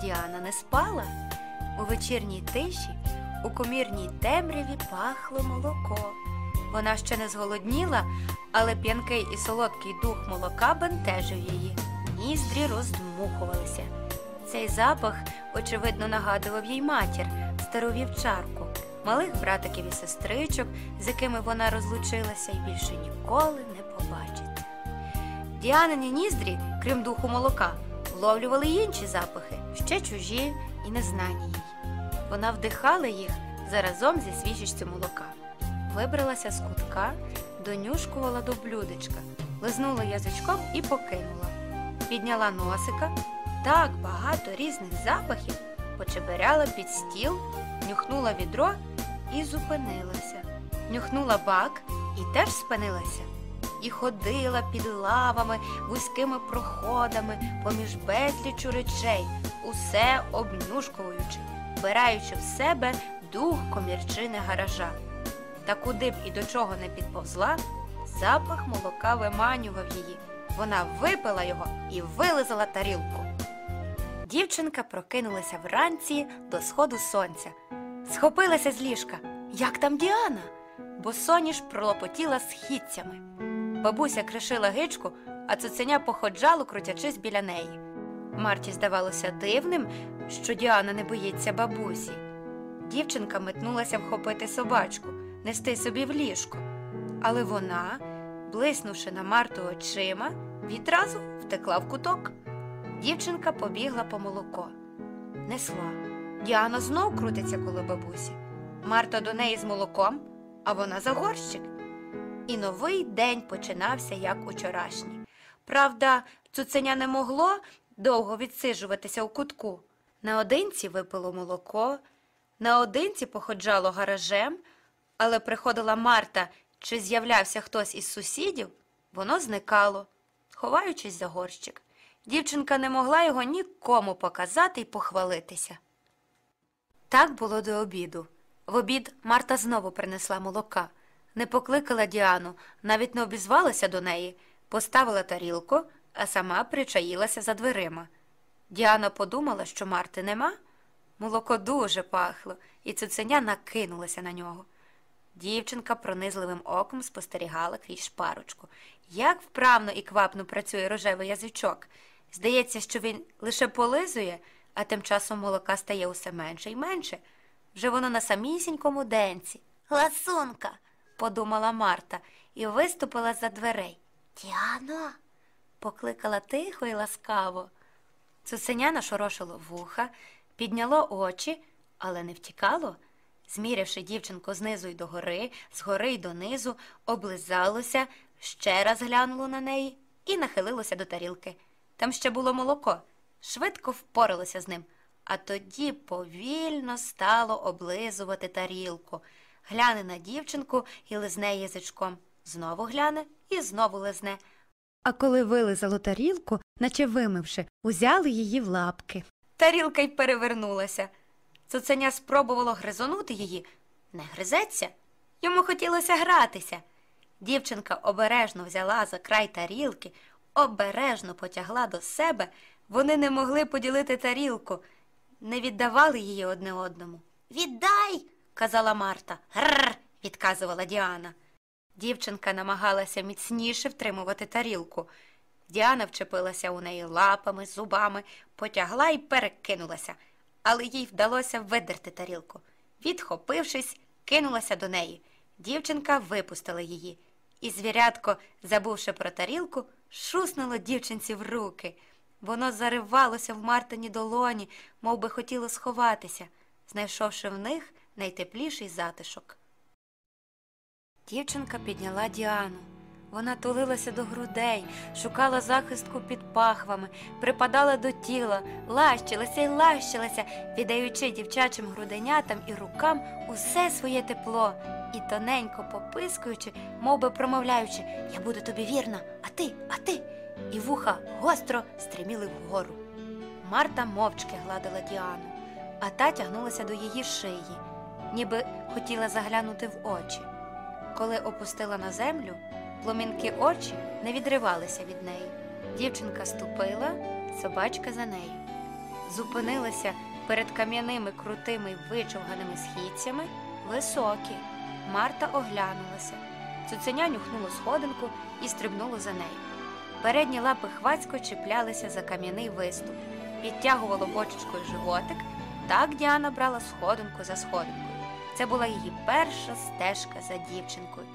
Діана не спала. У вечірній тиші, у комірній темряві пахло молоко. Вона ще не зголодніла, але п'янкий і солодкий дух молока бентежив її. Ніздрі роздмухувалися. Цей запах, очевидно, нагадував їй матір, стару вівчарку, малих братиків і сестричок, з якими вона розлучилася і більше ніколи не побачить. Діанині ніздрі, крім духу молока, вловлювали інші запахи, ще чужі і незнані їй. Вона вдихала їх заразом зі свіжістю молока. Вибралася з кутка, донюшкувала до блюдечка, лизнула язичком і покинула. Підняла носика, так багато різних запахів, почеберяла під стіл, нюхнула відро і зупинилася. Нюхнула бак і теж спинилася. І ходила під лавами, вузькими проходами, поміж безлічу речей, усе обнюшкуючи, вбираючи в себе дух комірчини гаража. Та куди б і до чого не підповзла, запах молока виманював її. Вона випила його і вилизала тарілку. Дівчинка прокинулася вранці до сходу сонця, схопилася з ліжка. Як там Діана? Бо соніш пролопотіла східцями. Бабуся кришила гичку, а цуценя походжало, крутячись біля неї. Марті здавалося дивним, що Діана не боїться бабусі. Дівчинка метнулася вхопити собачку, нести собі в ліжко. Але вона, блиснувши на Марту очима, відразу втекла в куток. Дівчинка побігла по молоко. Несла. Діана знов крутиться коло бабусі. Марта до неї з молоком, а вона за горщик. І новий день починався, як учорашній. Правда, цуценя не могло довго відсиджуватися у кутку. Наодинці випило молоко, наодинці походжало гаражем, але приходила Марта чи з'являвся хтось із сусідів, воно зникало, ховаючись за горщик. Дівчинка не могла його нікому показати і похвалитися. Так було до обіду. В обід Марта знову принесла молока, не покликала Діану, навіть не обізвалася до неї, поставила тарілку, а сама причаїлася за дверима. Діана подумала, що Марти нема. Молоко дуже пахло, і цуценя накинулася на нього. Дівчинка пронизливим оком спостерігала крізь шпарочку. Як вправно і квапно працює рожевий язичок. Здається, що він лише полизує, а тим часом молока стає усе менше і менше. Вже воно на самісінькому денці. Ласунка, подумала Марта і виступила за дверей. Діано, покликала тихо і ласкаво. Цуценя нашорошило вуха, підняло очі, але не втікало. Змірявши дівчинку знизу й догори, згори й донизу, облизалося, ще раз глянуло на неї і нахилилося до тарілки. Там ще було молоко, швидко впоралося з ним, а тоді повільно стало облизувати тарілку. Гляне на дівчинку і лизне язичком. Знову гляне і знову лизне. А коли вилизало тарілку, наче вимивши, узяли її в лапки. Тарілка й перевернулася. Цуценя спробувало гризонути її. Не гризеться. Йому хотілося гратися. Дівчинка обережно взяла за край тарілки, обережно потягла до себе. Вони не могли поділити тарілку, не віддавали її одне одному. Віддай, казала Марта. Гррр, відказувала Діана. Дівчинка намагалася міцніше втримувати тарілку. Діана вчепилася у неї лапами, зубами, потягла і перекинулася, але їй вдалося видерти тарілку. Відхопившись, кинулася до неї. Дівчинка випустила її, і звірятко, забувши про тарілку, шуснуло дівчинці в руки. Воно заривалося в Мартині долоні, мов би хотіло сховатися, знайшовши в них найтепліший затишок. Дівчинка підняла Діану. Вона тулилася до грудей, шукала захистку під пахвами, припадала до тіла, лащилася й лащилася, віддаючи дівчачим груденятам і рукам усе своє тепло і тоненько попискуючи, мов би промовляючи Я буду тобі вірна, а ти, а ти. І вуха гостро стриміли вгору. Марта мовчки гладила Діану, а та тягнулася до її шиї, ніби хотіла заглянути в очі. Коли опустила на землю, пломінки очі не відривалися від неї. Дівчинка ступила, собачка за нею. зупинилися перед кам'яними крутими вичовганими східцями, високі. Марта оглянулася. Цуценя нюхнуло сходинку і стрибнуло за нею. Передні лапи хвацько чіплялися за кам'яний виступ, підтягувало бочечкою животик. Так Діана брала сходинку за сходинкою. Це була її перша стежка за дівчинкою,